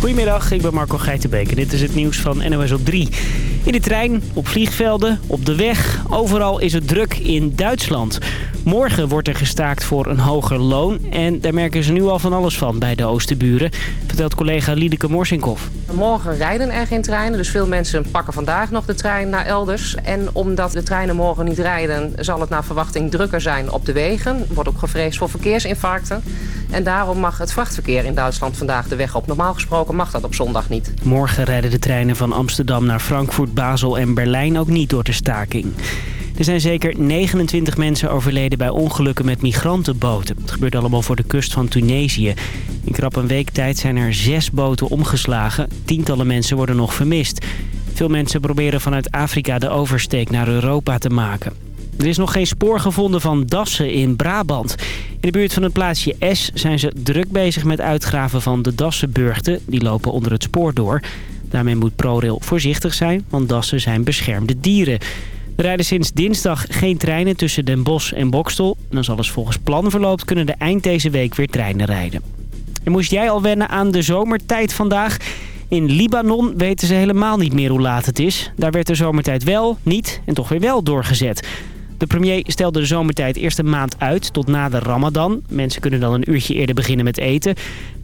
Goedemiddag, ik ben Marco Geitenbeek en dit is het nieuws van NOS op 3. In de trein, op vliegvelden, op de weg, overal is het druk in Duitsland. Morgen wordt er gestaakt voor een hoger loon en daar merken ze nu al van alles van bij de Oosterburen, vertelt collega Liedeke Morsinkov. Morgen rijden er geen treinen, dus veel mensen pakken vandaag nog de trein naar elders. En omdat de treinen morgen niet rijden, zal het naar verwachting drukker zijn op de wegen. Er wordt ook gevreesd voor verkeersinfarcten. En daarom mag het vrachtverkeer in Duitsland vandaag de weg op. Normaal gesproken mag dat op zondag niet. Morgen rijden de treinen van Amsterdam naar Frankfurt, Basel en Berlijn ook niet door de staking. Er zijn zeker 29 mensen overleden bij ongelukken met migrantenboten. Het gebeurt allemaal voor de kust van Tunesië. In krap een week tijd zijn er zes boten omgeslagen. Tientallen mensen worden nog vermist. Veel mensen proberen vanuit Afrika de oversteek naar Europa te maken. Er is nog geen spoor gevonden van dassen in Brabant. In de buurt van het plaatsje S zijn ze druk bezig met uitgraven van de dassenburgten. Die lopen onder het spoor door. Daarmee moet ProRail voorzichtig zijn, want dassen zijn beschermde dieren. Er rijden sinds dinsdag geen treinen tussen Den Bosch en Bokstel. En als alles volgens plan verloopt kunnen er eind deze week weer treinen rijden. En moest jij al wennen aan de zomertijd vandaag? In Libanon weten ze helemaal niet meer hoe laat het is. Daar werd de zomertijd wel, niet en toch weer wel doorgezet. De premier stelde de zomertijd eerst een maand uit tot na de ramadan. Mensen kunnen dan een uurtje eerder beginnen met eten.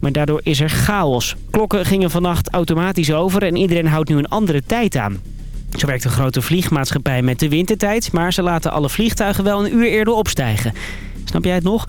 Maar daardoor is er chaos. Klokken gingen vannacht automatisch over en iedereen houdt nu een andere tijd aan. Zo werkt een grote vliegmaatschappij met de wintertijd... maar ze laten alle vliegtuigen wel een uur eerder opstijgen. Snap jij het nog?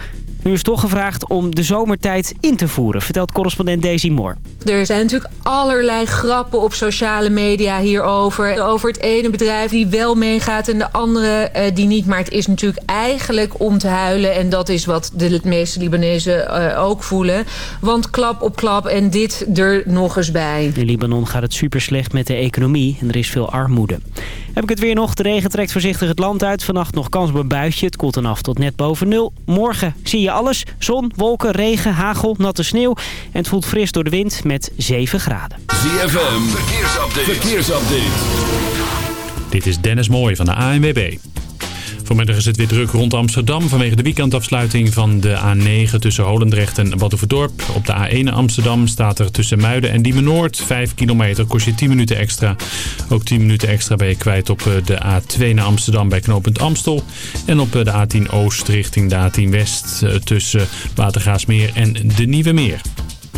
Nu is toch gevraagd om de zomertijd in te voeren, vertelt correspondent Daisy Moore. Er zijn natuurlijk allerlei grappen op sociale media hierover. Over het ene bedrijf die wel meegaat en de andere uh, die niet. Maar het is natuurlijk eigenlijk om te huilen. En dat is wat de meeste Libanezen uh, ook voelen. Want klap op klap en dit er nog eens bij. In Libanon gaat het super slecht met de economie en er is veel armoede. Heb ik het weer nog. De regen trekt voorzichtig het land uit. Vannacht nog kans op een buitje. Het koelt dan af tot net boven nul. Morgen zie je alles. Zon, wolken, regen, hagel, natte sneeuw. En het voelt fris door de wind met 7 graden. ZFM, verkeersupdate. verkeersupdate. Dit is Dennis Mooij van de ANWB. Vanmiddag is het weer druk rond Amsterdam vanwege de weekendafsluiting van de A9 tussen Holendrecht en Badhoevedorp. Op de A1 Amsterdam staat er tussen Muiden en Diemen Noord 5 kilometer, kost je 10 minuten extra. Ook 10 minuten extra ben je kwijt op de A2 naar Amsterdam bij knooppunt Amstel. En op de A10 Oost richting de A10 West tussen Watergaasmeer en de Nieuwe Meer.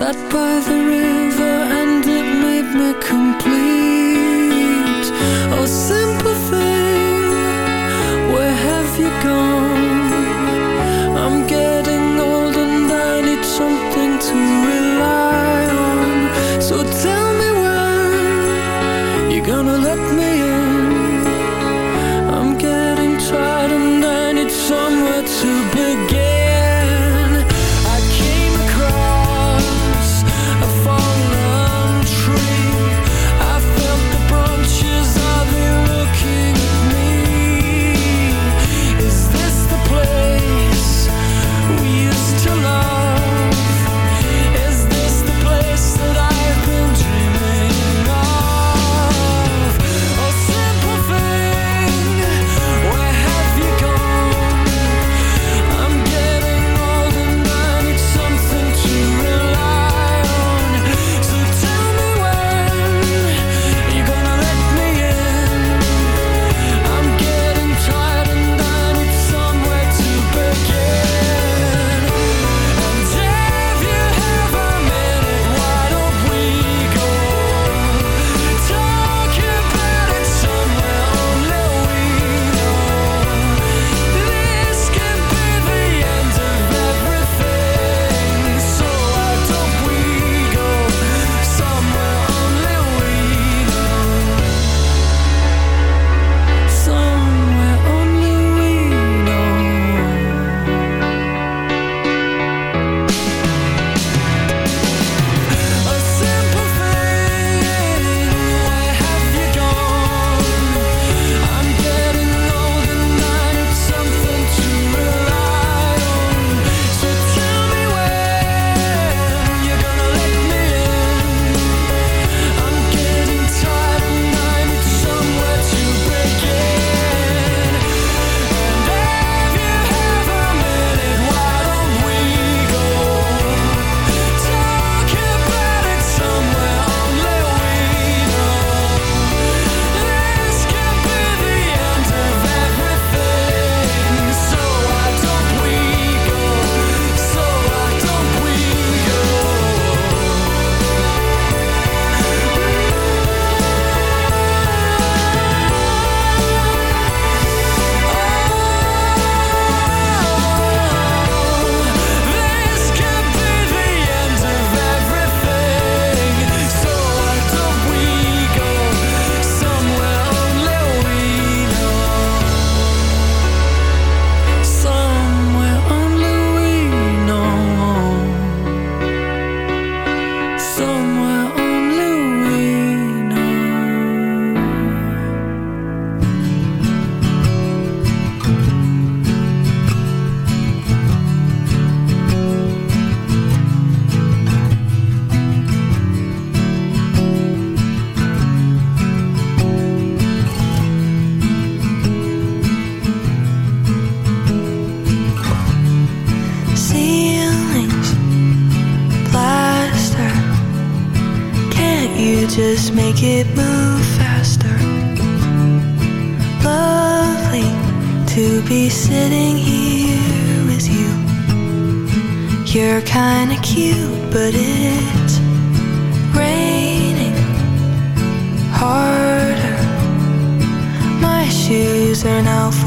Sat by the river and it made me complete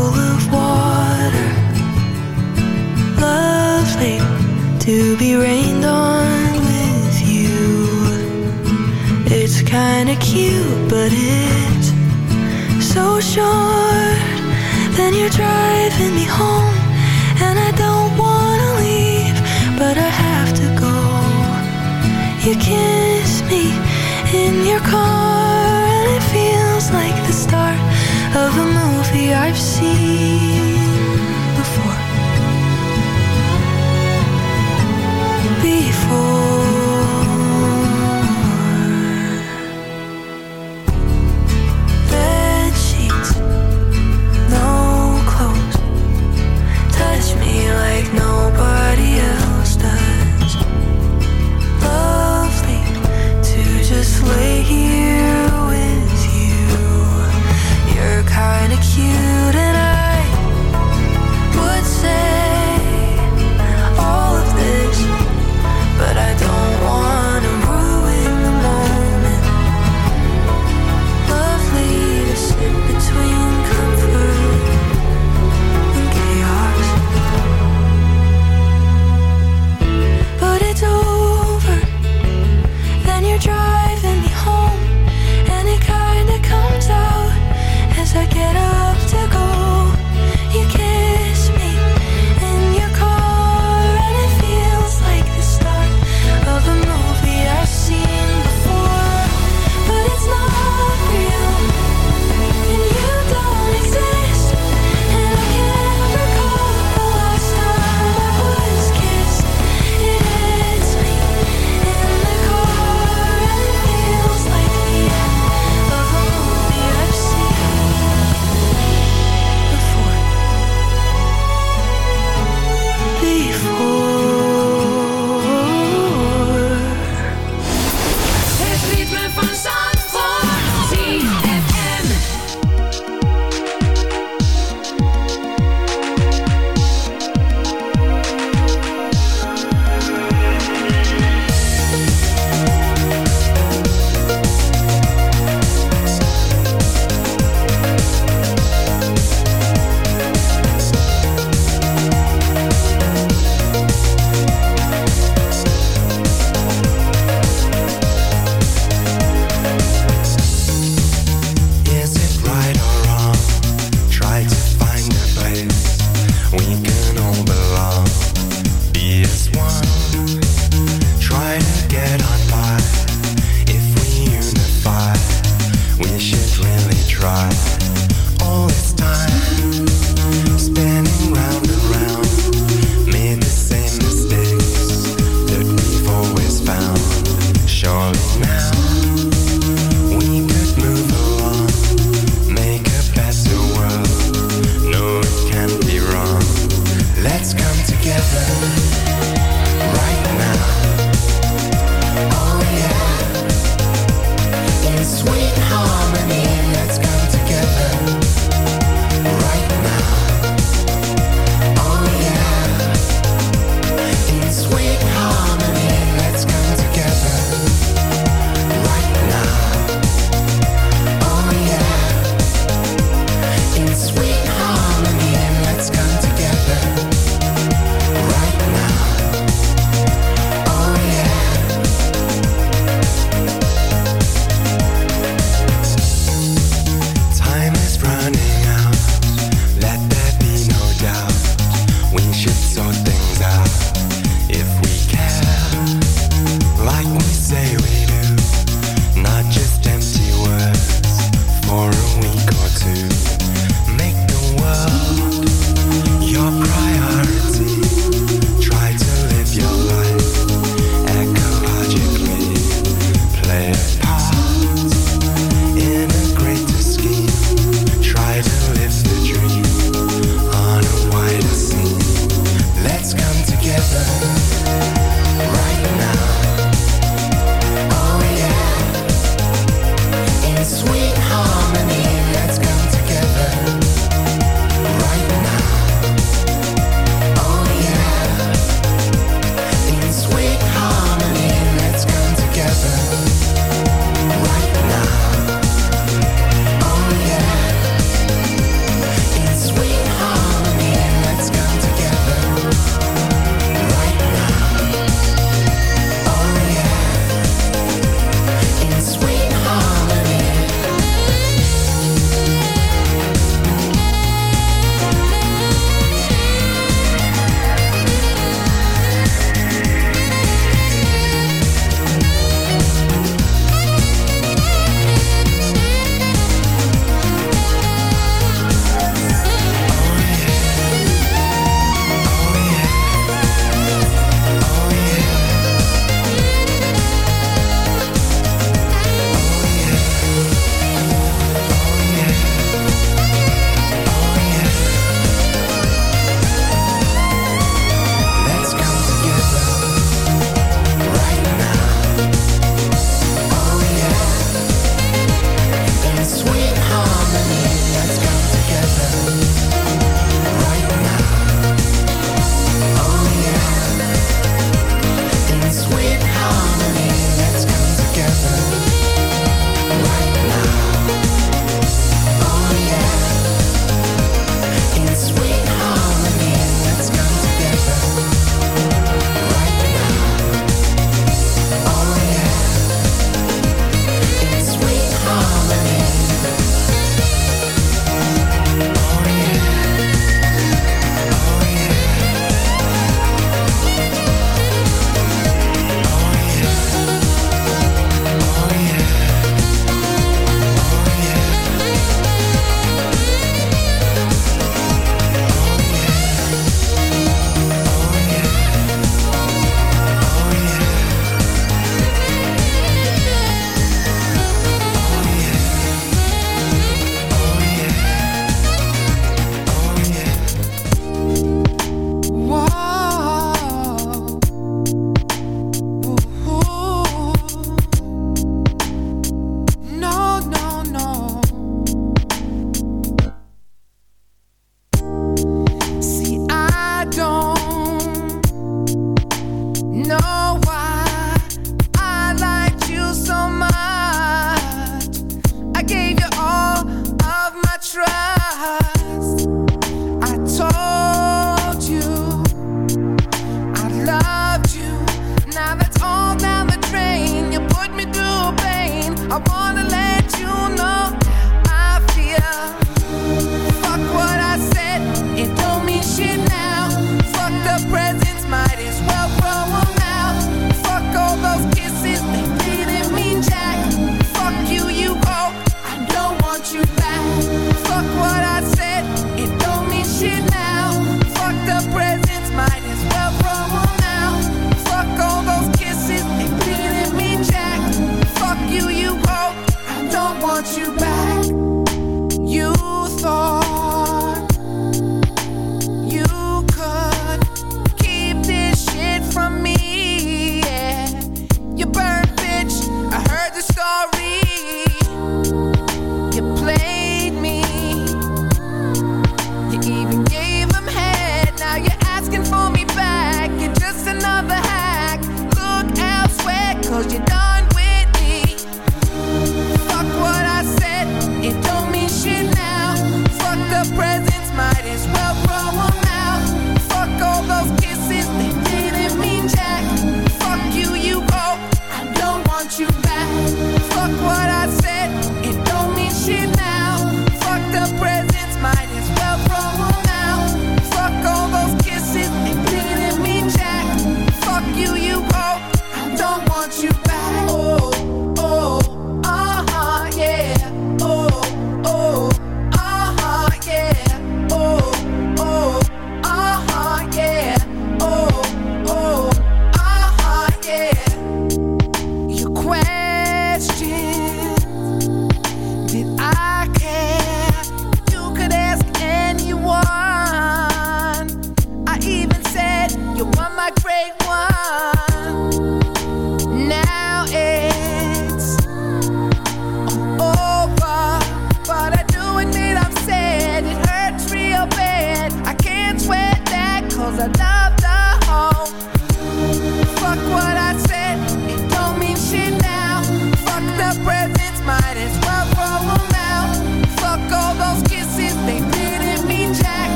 full of water. Lovely to be rained on with you. It's kinda cute, but it's so short. Then you're driving me home, and I don't wanna leave, but I have to go. You kiss me in your car, and it feels like I've seen before. Before.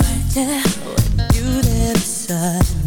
Right there with you there beside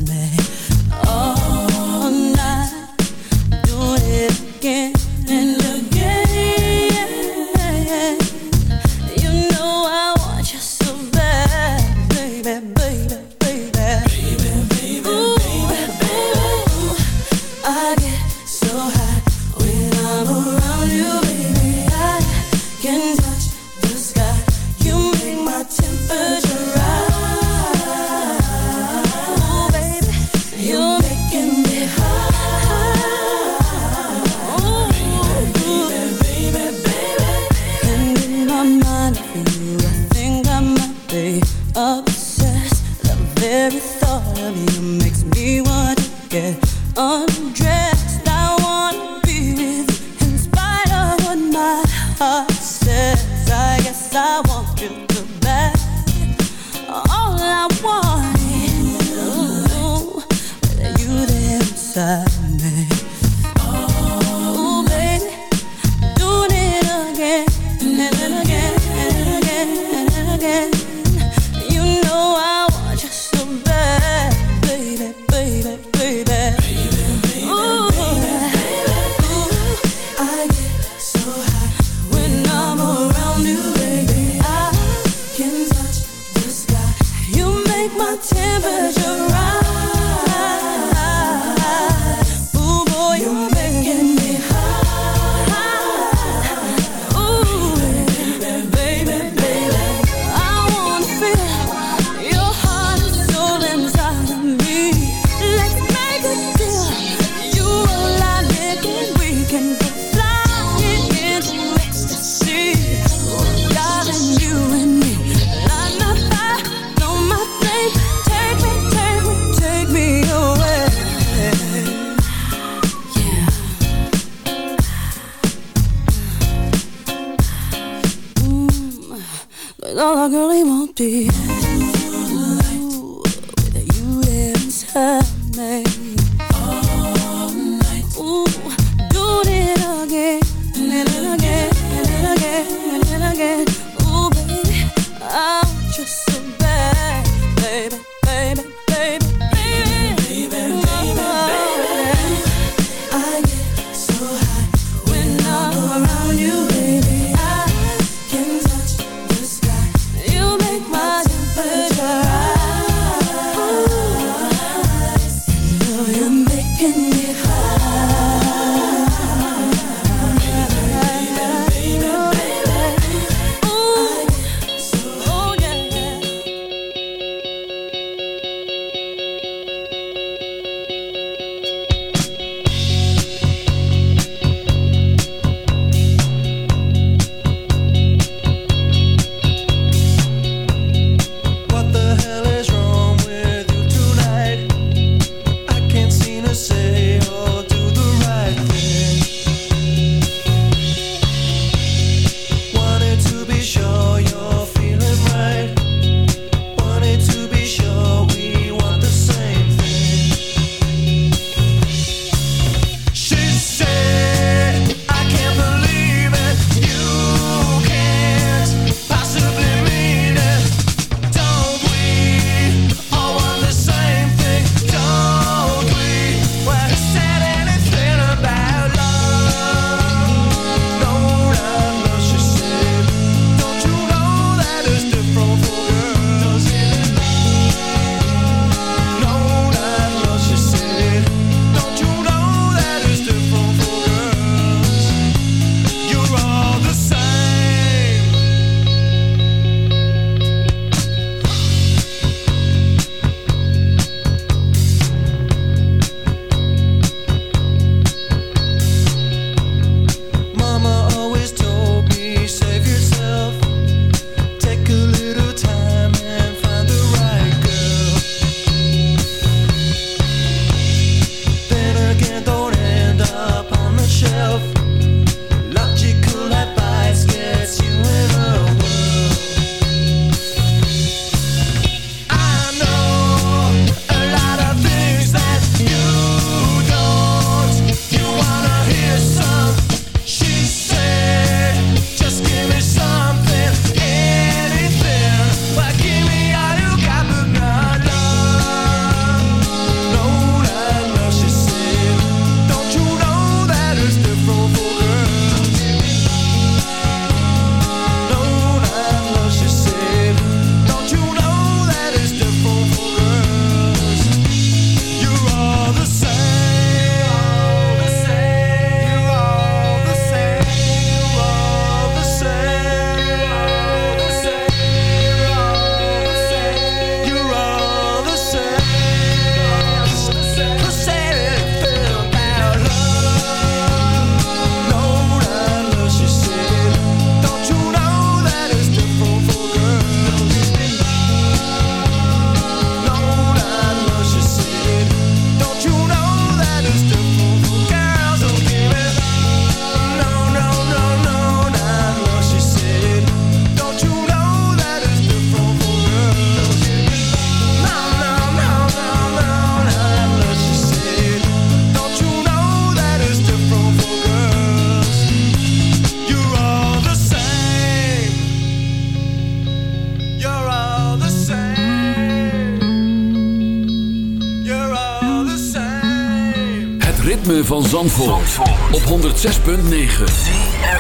Zandvoort, op 106.9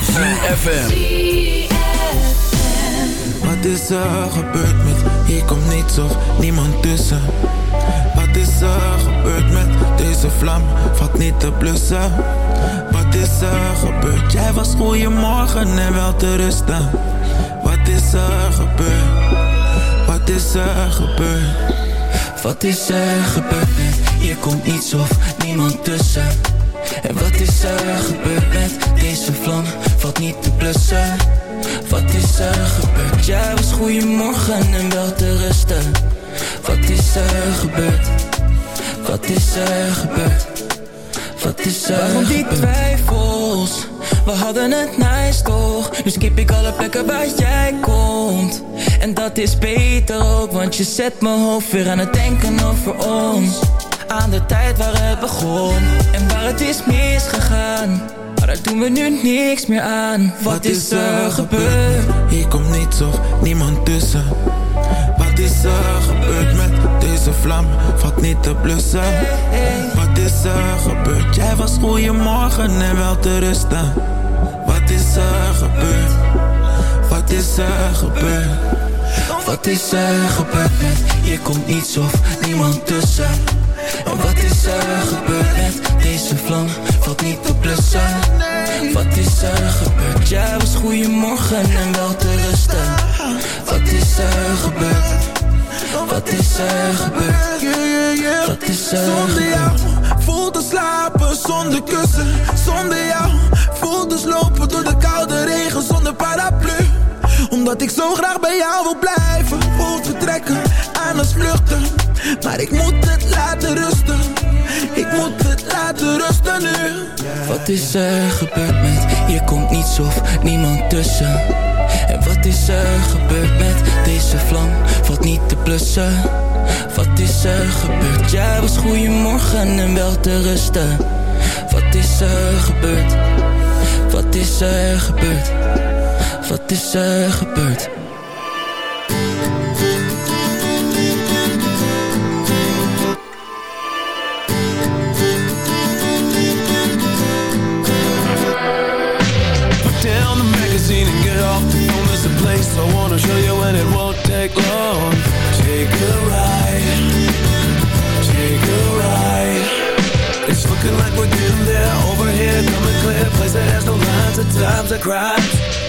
CFFM Wat is er gebeurd met Hier komt niets of niemand tussen. Wat is er gebeurd met Deze vlam? Valt niet te blussen. Wat is er gebeurd? Jij was goeiemorgen en wel te rusten. Wat is er gebeurd? Wat is er gebeurd? Wat is er gebeurd met Hier komt niets of niemand tussen er gebeurd met Deze vlam? Valt niet te blussen. Wat is er gebeurd? Jij was goeiemorgen en wel te rusten. Wat is er gebeurd? Wat is er gebeurd? Wat is er Waarom die twijfels? We hadden het nice toch? Nu skip ik alle plekken waar jij komt. En dat is beter ook Want je zet mijn hoofd weer aan het denken over ons Aan de tijd waar het begon En waar het is misgegaan. Maar daar doen we nu niks meer aan. Wat, is er gebeurd? Hier komt niets of niemand tussen. Wat is er gebeurd met deze vlam? Valt niet te blussen. Wat is er gebeurd? Jij was goeiemorgen en wel te rusten. Wat is er gebeurd? Wat is er gebeurd? Wat is er gebeurd? Met Hier komt niets of niemand tussen En wat is er gebeurd met Deze vlam? Valt niet te blussen. Wat is er gebeurd? Jij was goeiemorgen en wel te rusten. Wat is er gebeurd? Wat is er gebeurd? Wat is er Zonder jou voel te slapen zonder kussen. Zonder jou voel te slopen door de koude regen zonder paraplu Omdat ik zo graag bij jou wil blijven. Voel vertrekken aan het vluchten. Maar ik moet het laten rusten. Ik moet het laten rusten nu. Wat is er gebeurd met Hier komt niets of niemand tussen. En wat is er gebeurd met Deze vlam? Valt niet te blussen. Wat is er gebeurd? Jij was goeiemorgen en wel te rusten. Wat is er gebeurd? Wat is er gebeurd Wat is er gebeurd Put down the magazine and get off phone. There's a place I wanna show you and it won't take long. Take a ride. Take a ride. It's looking like we're getting there. Over here, coming clear. Place that has no lines of times or crimes.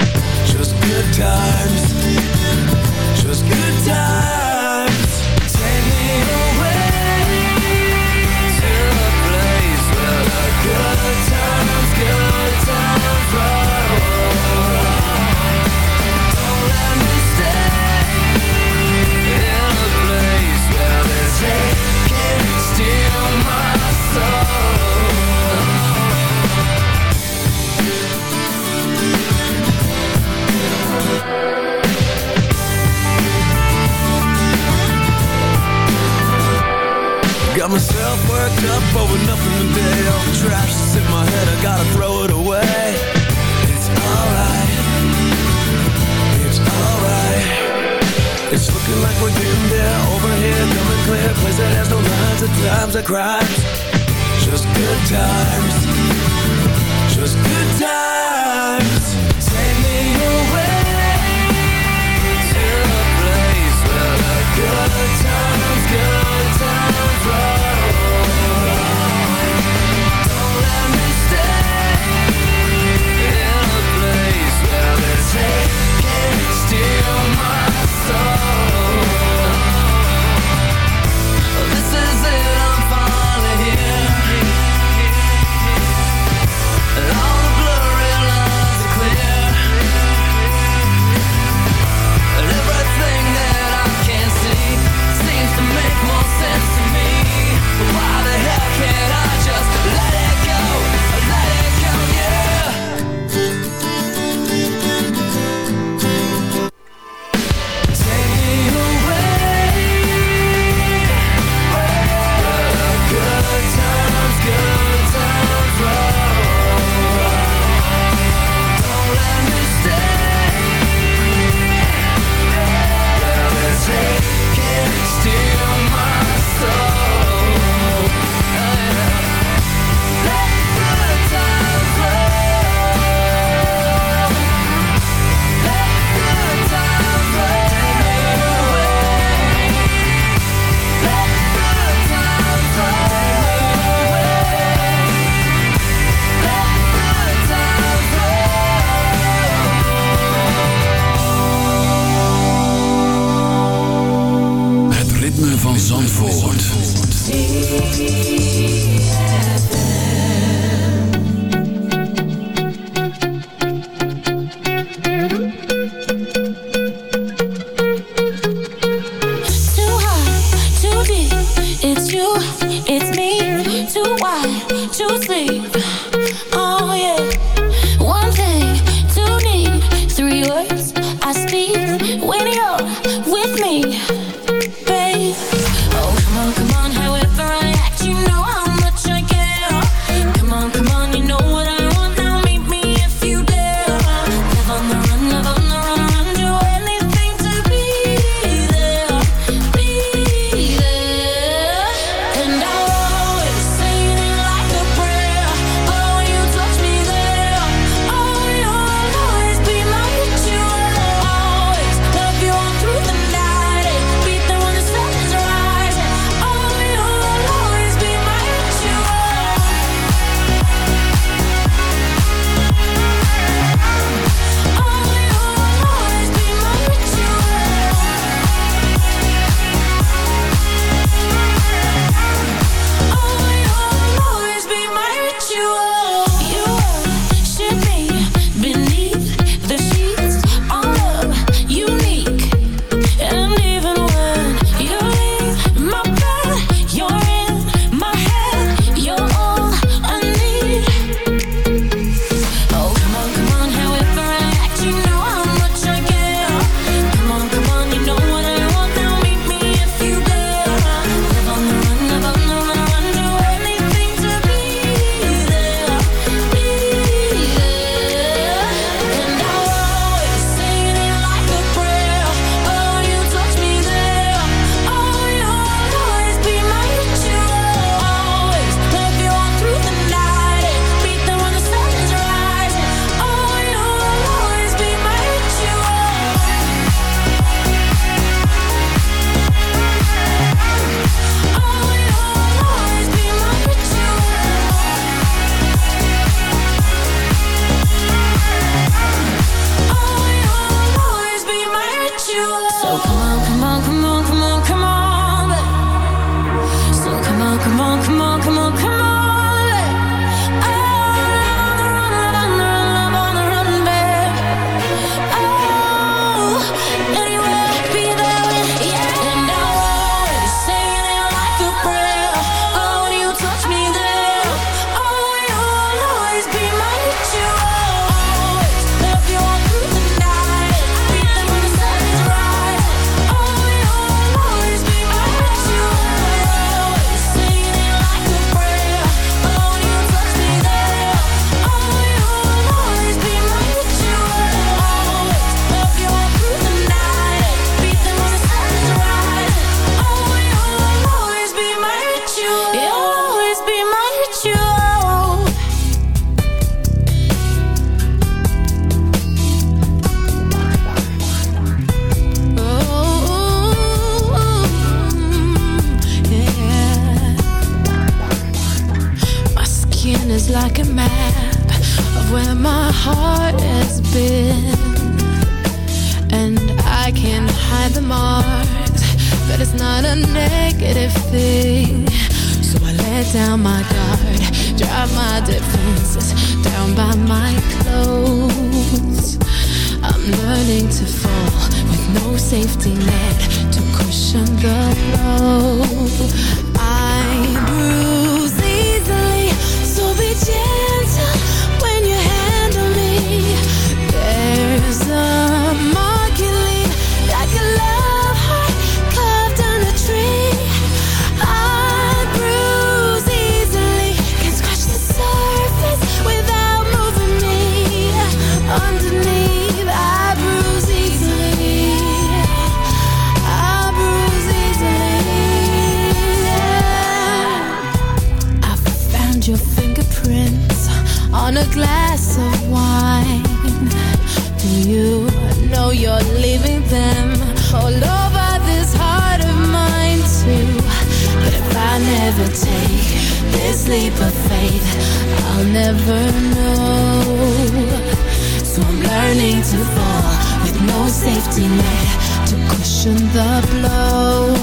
Safety net to cushion the blow.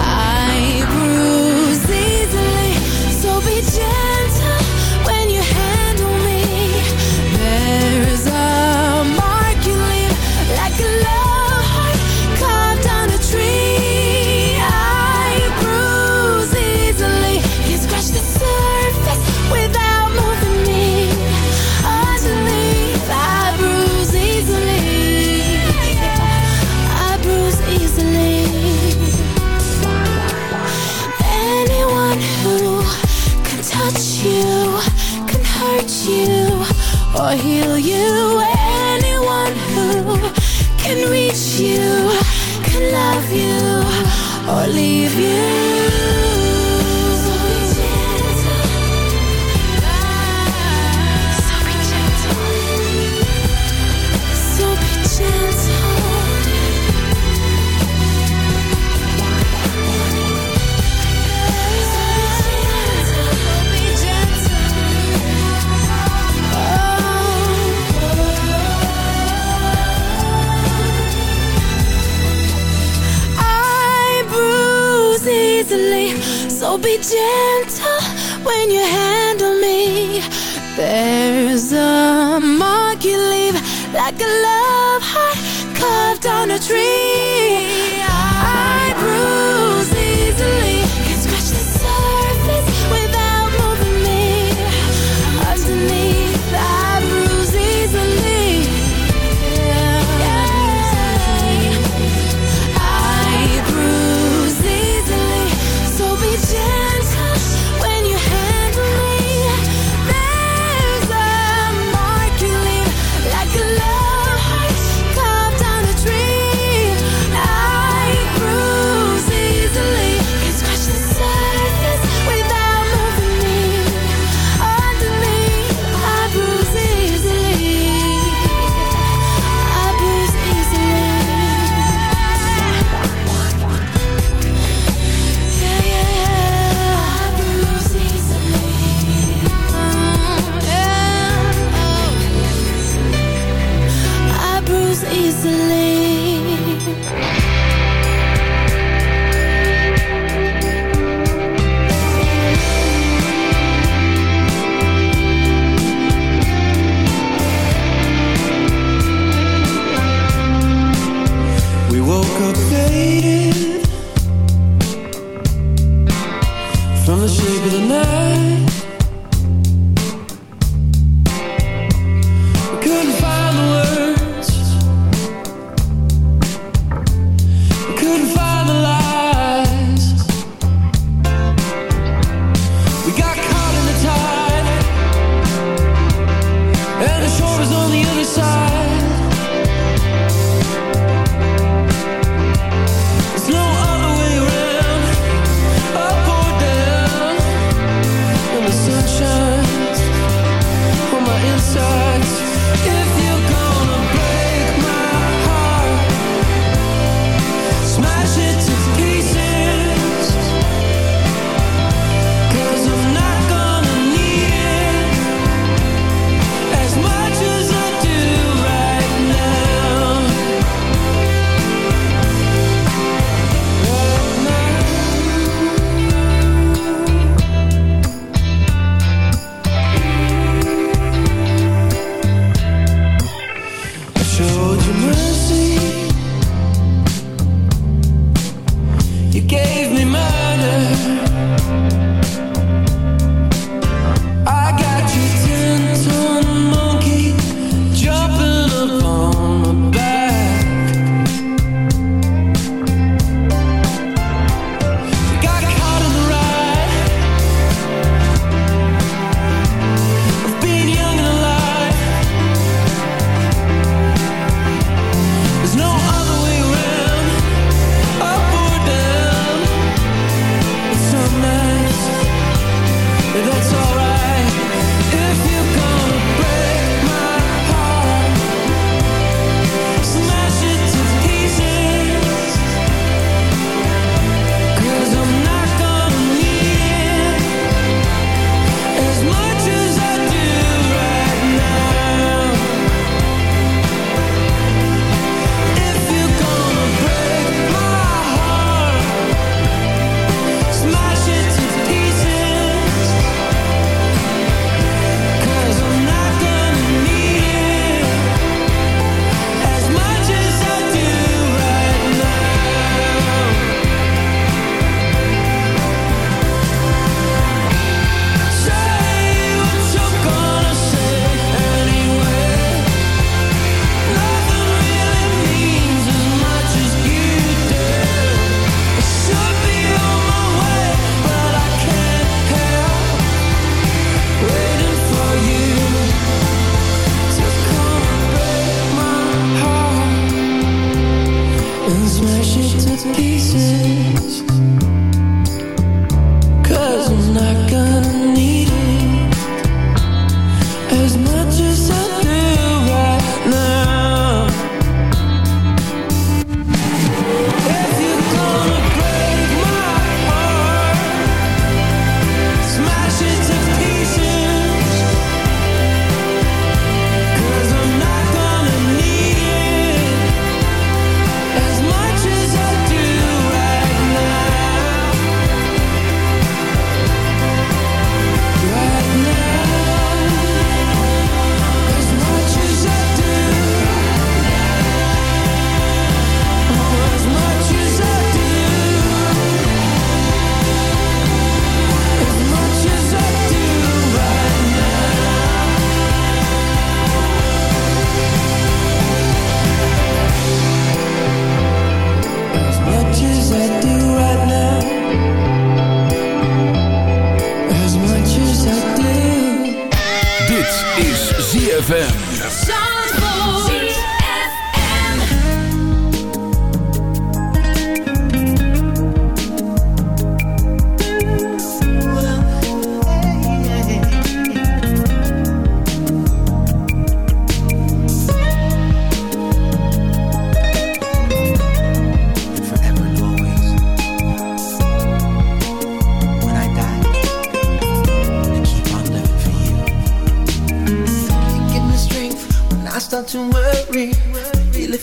I like a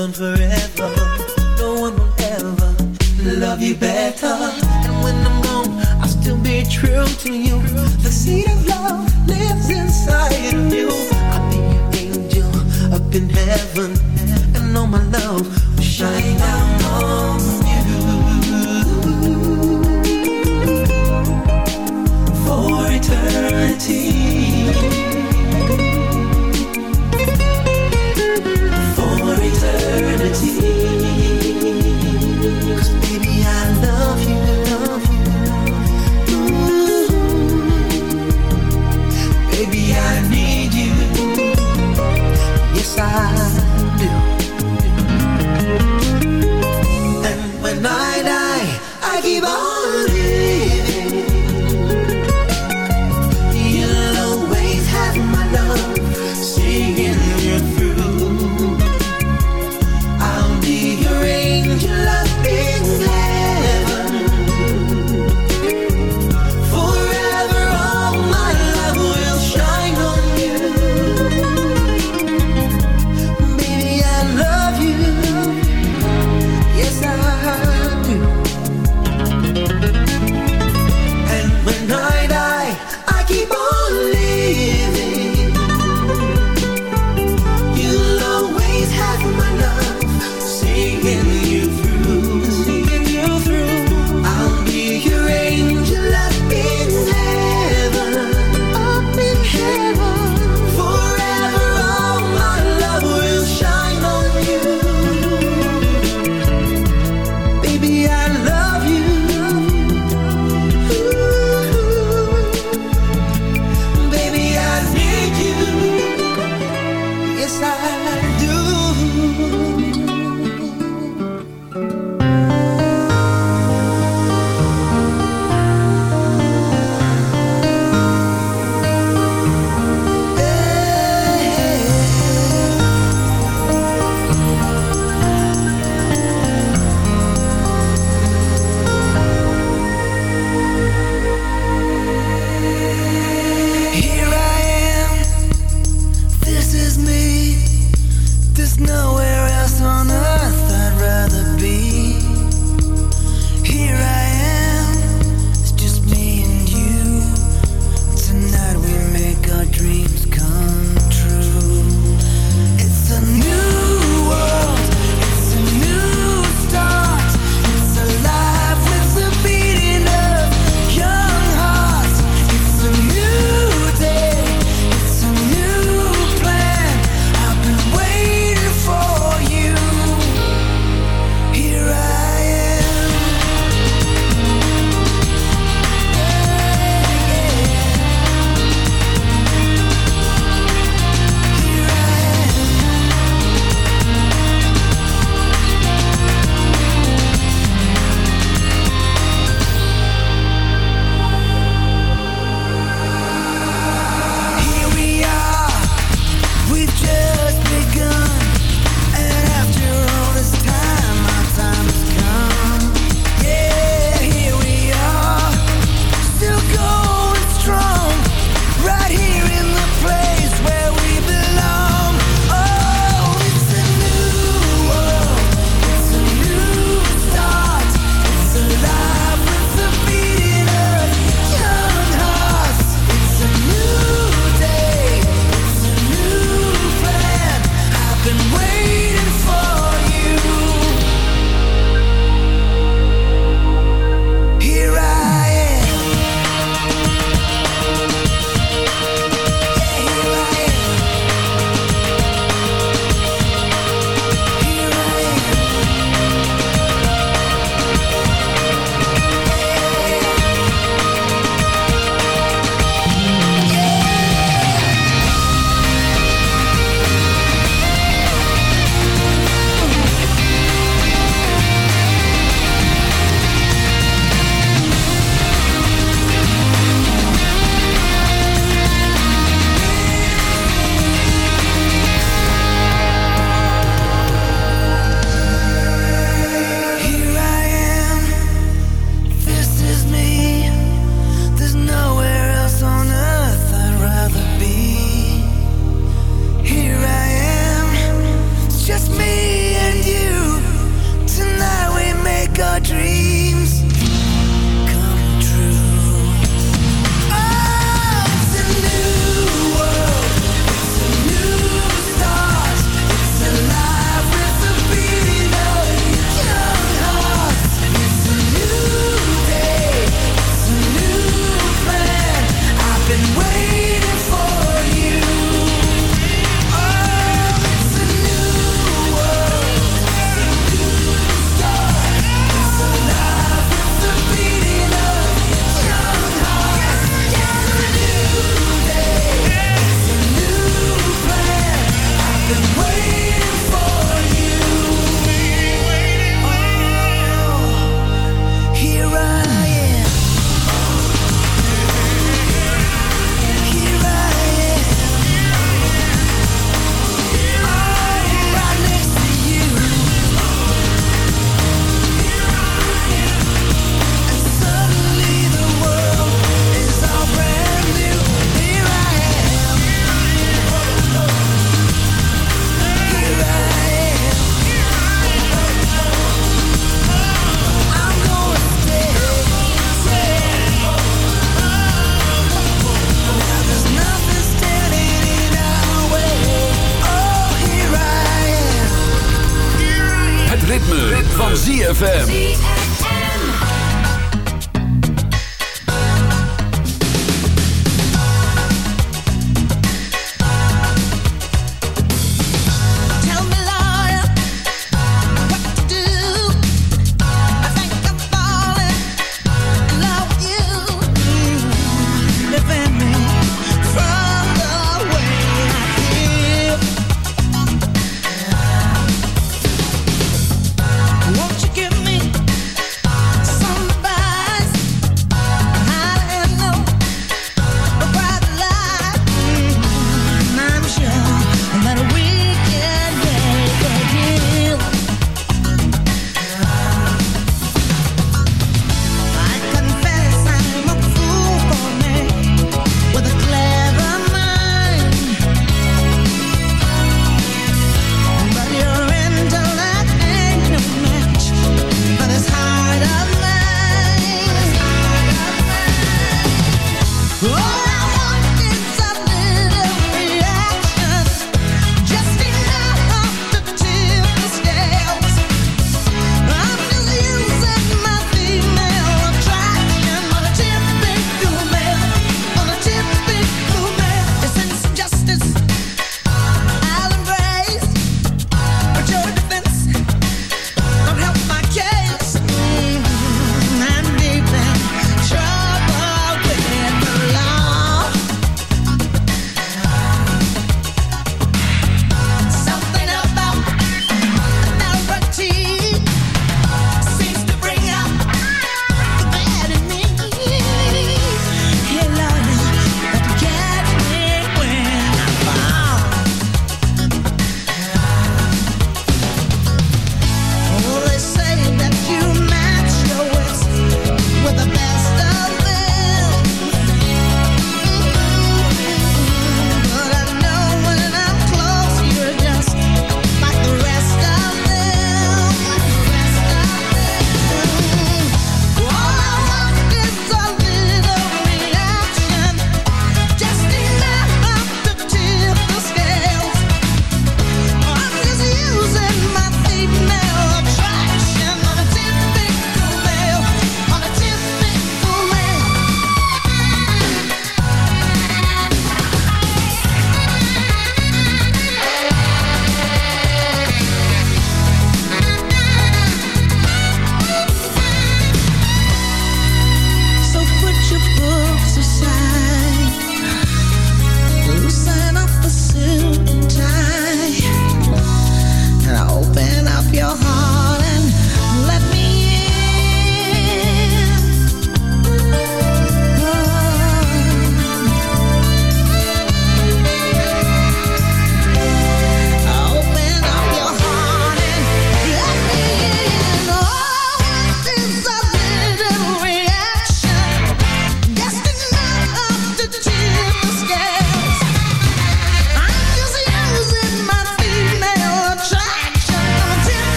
on forever. No one will ever love you better. And when I'm gone, I'll still be true to you. The seed of love lives inside of you. I'll be your angel up in heaven, and all my love will shine out.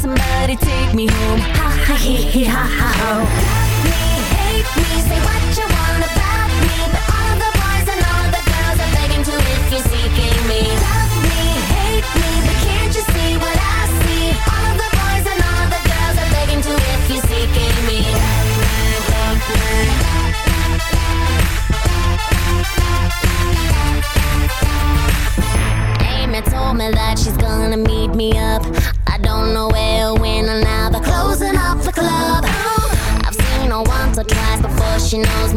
somebody take me home. Ha ha He he! ha ha ho. Love me, hate me, say what you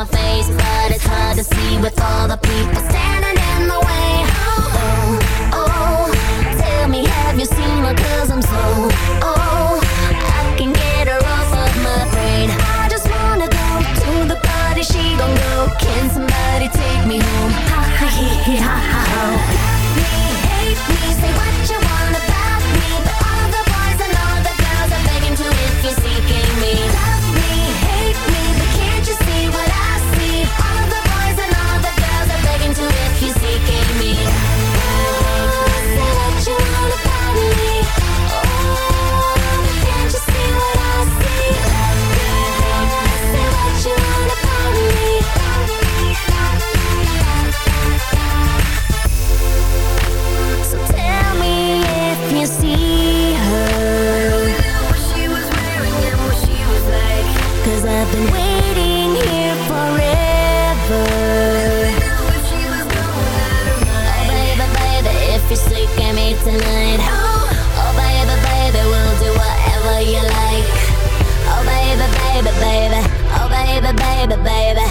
baby, baby.